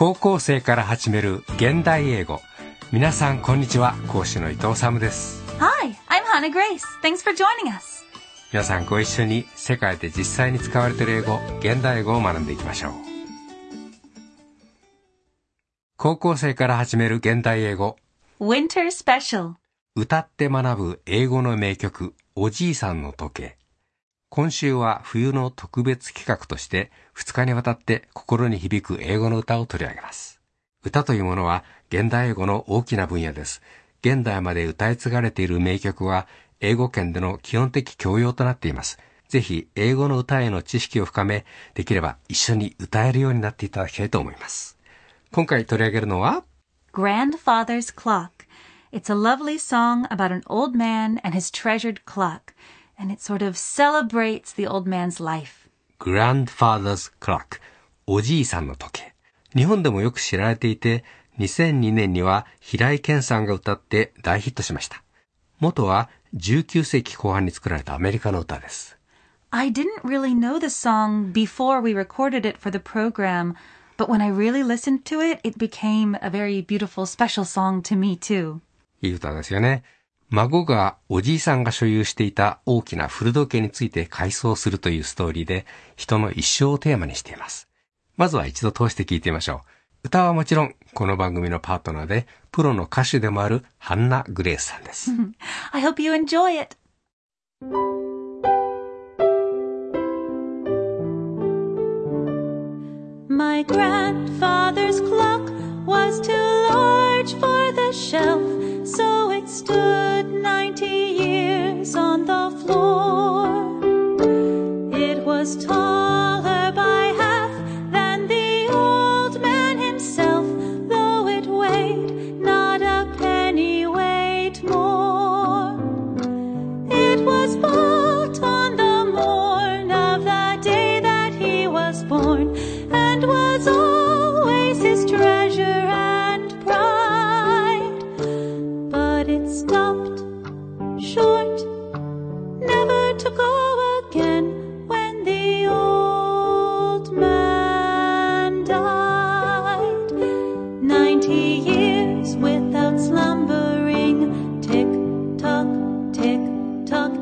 高校生から始める現代英語皆さんこんにちは講師の伊藤治です Hi, I'm Hannah Grace. Thanks for joining us. 皆さんご一緒に世界で実際に使われている英語現代英語を学んでいきましょう高校生から始める現代英語 Winter Special. 歌って学ぶ英語の名曲おじいさんの時計今週は冬の特別企画として2日にわたって心に響く英語の歌を取り上げます。歌というものは現代英語の大きな分野です。現代まで歌い継がれている名曲は英語圏での基本的教養となっています。ぜひ英語の歌への知識を深め、できれば一緒に歌えるようになっていただきたいと思います。今回取り上げるのは Grandfather's Clock. It's a lovely song about an old man and his treasured clock, and it sort of celebrates the old man's life. Grandfather's Clock おじいさんの時計日本でもよく知られていて2002年には平井堅さんが歌って大ヒットしました元は19世紀後半に作られたアメリカの歌です I didn't really know the song before we recorded it for the program, but when I really listened to it, it became a very beautiful, special song to me too. いい歌ですよね 孫がおじいさんが所有していた大きな古時計について回想するというストーリーで人の一生をテーマにしています。まずは一度通して聞いてみましょう。歌はもちろんこの番組のパートナーでプロの歌手でもあるハンナ・グレースさんです。I hope you enjoy it. My grandfather's clock was too large for the shelf, so it stood ninety years on the floor. It was taller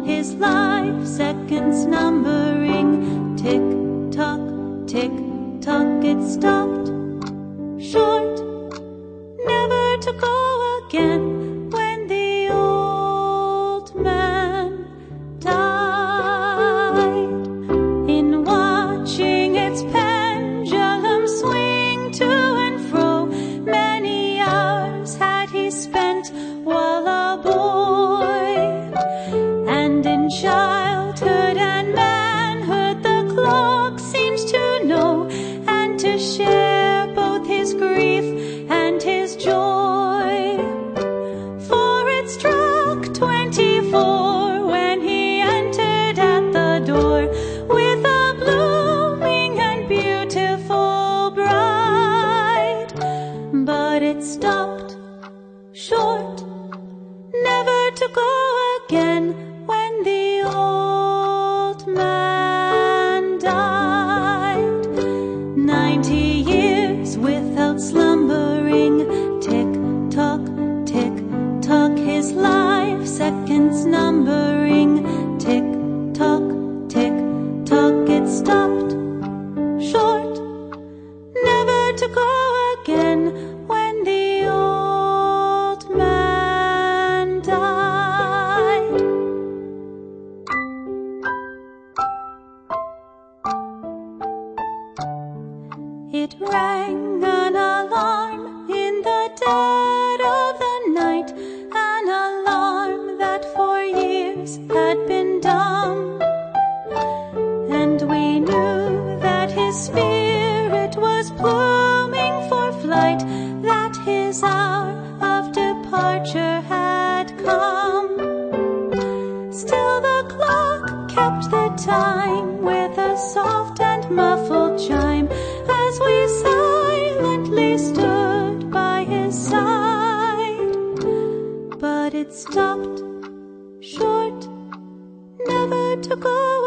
his life. Seconds numbering, tick tock, tick tock, it stopped go again for flight, that his hour of departure had come. Still the clock kept the time with a soft and muffled chime as we silently stood by his side. But it stopped short, never to go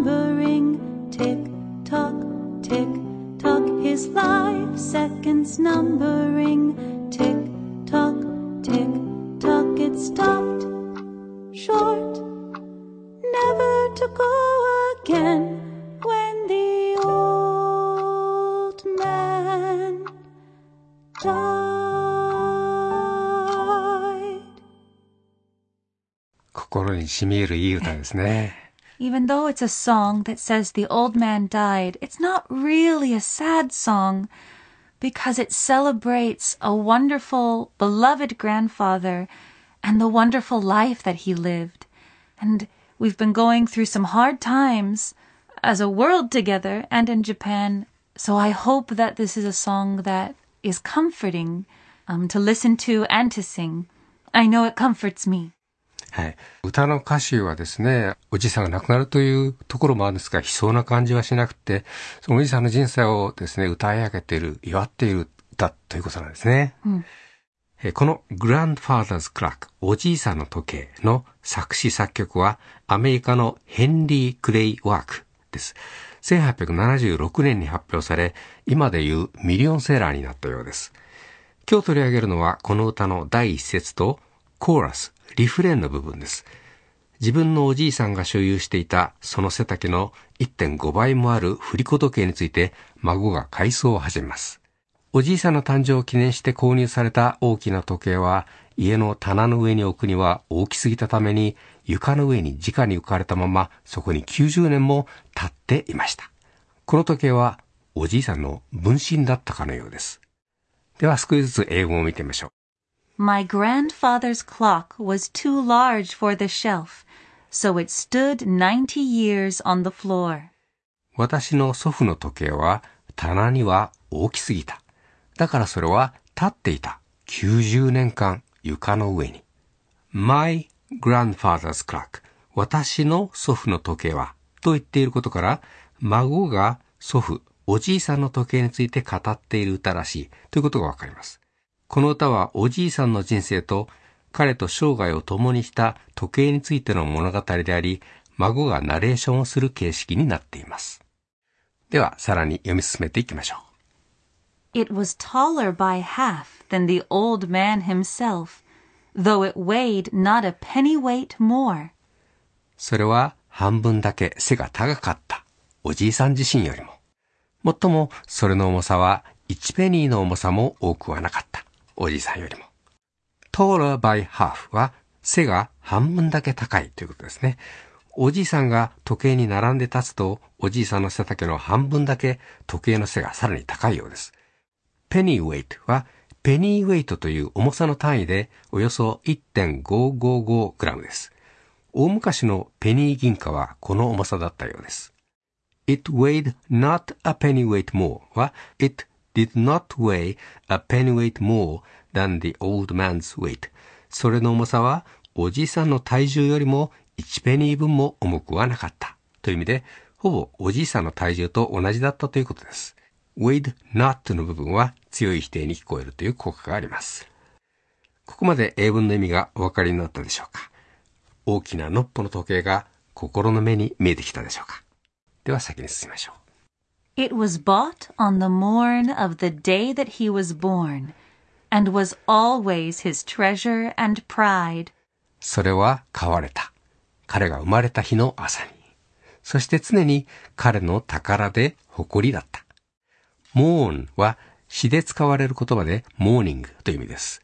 slumbering. Tick tock, tick tock, his life seconds numbering. Tick tock, tick tock, it stopped short, never to go again when the old man died. 心に染み入るいい歌ですね。 Even though it's a song that says the old man died, it's not really a sad song because it celebrates a wonderful, beloved grandfather and the wonderful life that he lived. And we've been going through some hard times as a world together and in Japan. So I hope that this is a song that is comforting um, to listen to and to sing. I know it comforts me. はい。歌の歌詞はですね、おじいさんが亡くなるというところもあるんですが、悲壮な感じはしなくて、そのおじいさんの人生をですね、歌い上げている、祝っている歌ということなんですね。えーこの Grandfather's Clock、おじいさんの時計の作詞作曲はアメリカのヘンリー・クレイ・ワークです。1876年に発表され、今でいうミリオンセーラーになったようです。今日取り上げるのはこの歌の第一節とコーラス、リフレーンの部分です。自分のおじいさんが所有していたその背丈の1.5倍もある振り子時計について孫が回想を始めます。おじいさんの誕生を記念して購入された大きな時計は家の棚の上に置くには大きすぎたために床の上に直に浮かれたままそこに90年も経っていました。この時計はおじいさんの分身だったかのようです。では少しずつ英語を見てみましょう。My grandfather's clock was too large for the shelf, so it stood ninety years on the floor. 私の祖父の時計は棚には大きすぎた。だからそれは立っていた。90年間床の上に。My grandfather's clock 私の祖父の時計はと言っていることから孫が祖父、おじいさんの時計について語っている歌らしいということがわかります。この歌はおじいさんの人生と彼と生涯を共にした時計についての物語であり、孫がナレーションをする形式になっています。では、さらに読み進めていきましょう。It was taller by half than the old man himself, though it weighed not a pennyweight more. それは半分だけ背が高かった。おじいさん自身よりも。もっとも、それの重さは1ペニーの重さも多くはなかった。おじいさんよりも。taller by half は背が半分だけ高いということですね。おじいさんが時計に並んで立つと、おじいさんの背丈の半分だけ時計の背がさらに高いようです。ペニーウェイトは、ペニーウェイトという重さの単位でおよそ 1.555g です。大昔のペニー銀貨はこの重さだったようです。It weighed not a pennyweight more は It did not weigh a pennyweight more than the old man's weight. それの重さはおじいさんの体重よりも1ペニー分も重くはなかった。という意味でほぼおじいさんの体重と同じだったということです。Weighed not の部分は強い否定に聞こえるという効果があります。ここまで英文の意味がお分かりになったでしょうか。大きなノッポの時計が心の目に見えてきたでしょうか。では先に進みましょう。It was bought on the morn of the day that he was born, and was always his treasure and pride. それは買われた。彼が生まれた日の朝に。そして常に彼の宝で誇りだった。mourn は詩で使われる言葉で morning という意味です。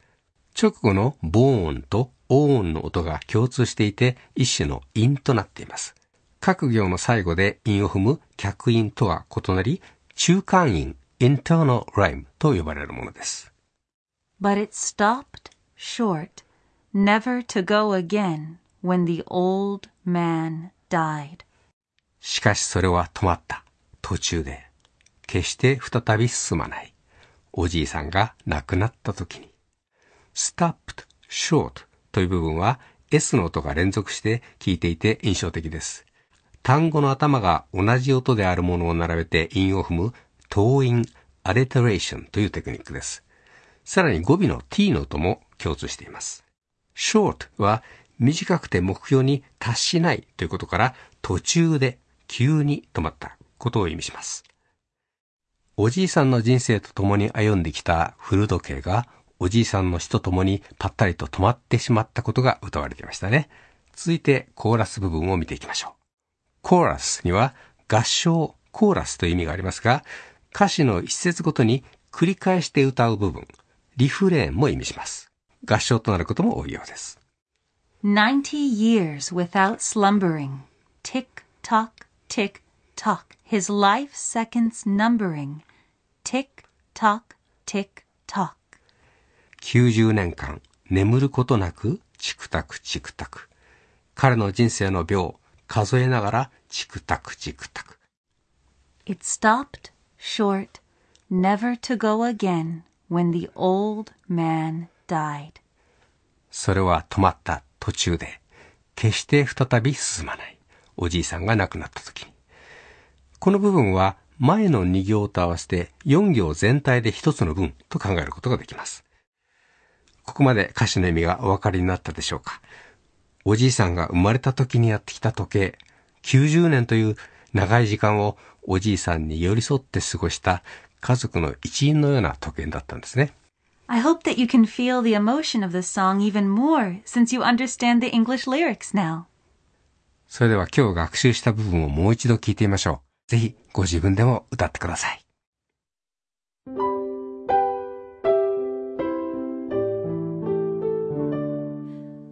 直後の born と own の音が共通していて一種の韻となっています。各行の最後で韻を踏む客韻とは異なり、中間韻 internal rhyme と呼ばれるものです。But it stopped short, never to go again when the old man died. しかしそれは止まった。途中で。決して再び進まない。おじいさんが亡くなった時に。stopped, short という部分は S の音が連続して聞いていて印象的です。単語の頭が同じ音であるものを並べて韻を踏む頭韻 alliteration というテクニックです。さらに語尾の t の音も共通しています。short は短くて目標に達しないということから途中で急に止まったことを意味します。おじいさんの人生と共に歩んできた古時計がおじいさんの死と共にぱったりと止まってしまったことが歌われていましたね。続いてコーラス部分を見ていきましょう。コーラスには合唱、コーラスという意味がありますが、歌詞の一節ごとに繰り返して歌う部分、リフレーンも意味します。合唱となることも多いようです。90 years without slumbering. Tick tock, tick tock. His life seconds numbering. Tick tock, tick tock. 90年間眠ることなくチクタクチクタク。彼の人生の秒数えながらチクタクチクタク。It stopped short, never to go again when the old man died. それは止まった途中で、決して再び進まない。おじいさんが亡くなった時に。この部分は前の2行と合わせて4行全体で一つの文と考えることができます。ここまで歌詞の意味がお分かりになったでしょうかおじいさんが生まれた時にやってきた時計、90年という長い時間をおじいさんに寄り添って過ごした家族の一員のような時計だったんですね。I hope that you can feel the emotion of this song even more since you understand the English lyrics now. それでは今日学習した部分をもう一度聞いてみましょう。ぜひご自分でも歌ってください。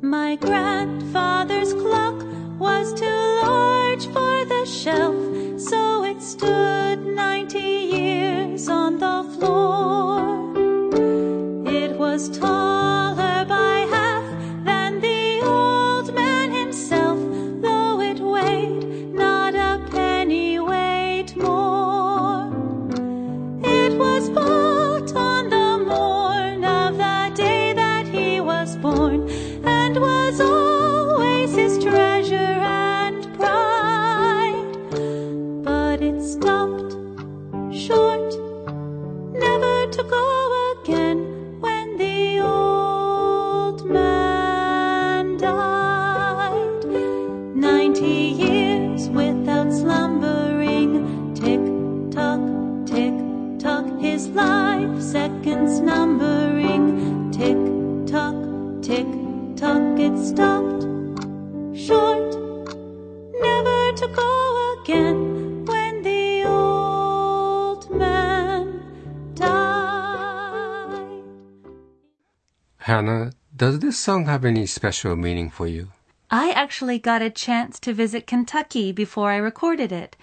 My grandfather's clock was too shelf, so it stood ninety years on the floor. It was taller Hannah, does this song have any special meaning for you? I actually got a chance to visit Kentucky before I recorded it.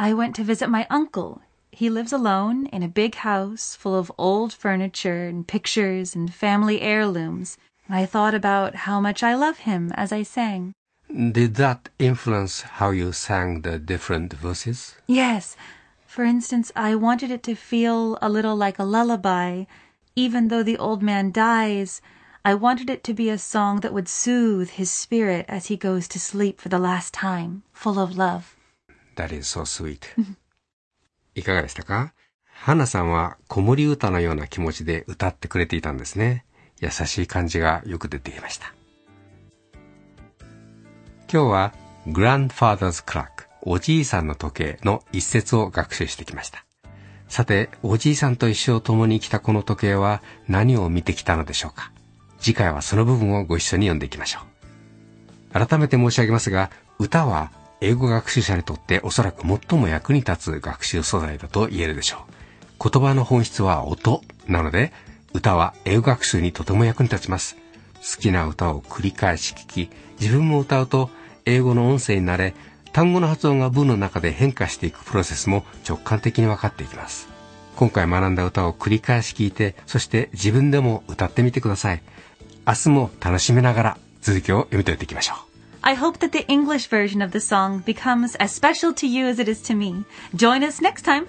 I went to visit my uncle. He lives alone in a big house full of old furniture and pictures and family heirlooms. I thought about how much I love him as I sang. Did that influence how you sang the different verses? Yes. For instance, I wanted it to feel a little like a lullaby Even though the old man dies, I wanted it to be a song that would soothe his spirit as he goes to sleep for the last time, full of love. That is so sweet. いかがでしたか花さんは子守歌のような気持ちで歌ってくれていたんですね。優しい感じがよく出ていました。今日は Grandfather's Clock おじいさんの時計の一節を学習してきました。 さて、おじいさんと一生共に生きたこの時計は何を見てきたのでしょうか？次回はその部分をご一緒に読んでいきましょう。改めて申し上げますが、歌は英語学習者にとっておそらく最も役に立つ学習素材だと言えるでしょう。言葉の本質は音なので、歌は英語学習にとても役に立ちます。好きな歌を繰り返し聞き、自分も歌うと英語の音声になれ、単語の発音が文の中で変化していくプロセスも直感的に分かっていきます。今回学んだ歌を繰り返し聞いて、そして自分でも歌ってみてください。明日も楽しみながら続きを読み解いていきましょう。I hope that the English version of the song becomes as special to you as it is to me. Join us next time.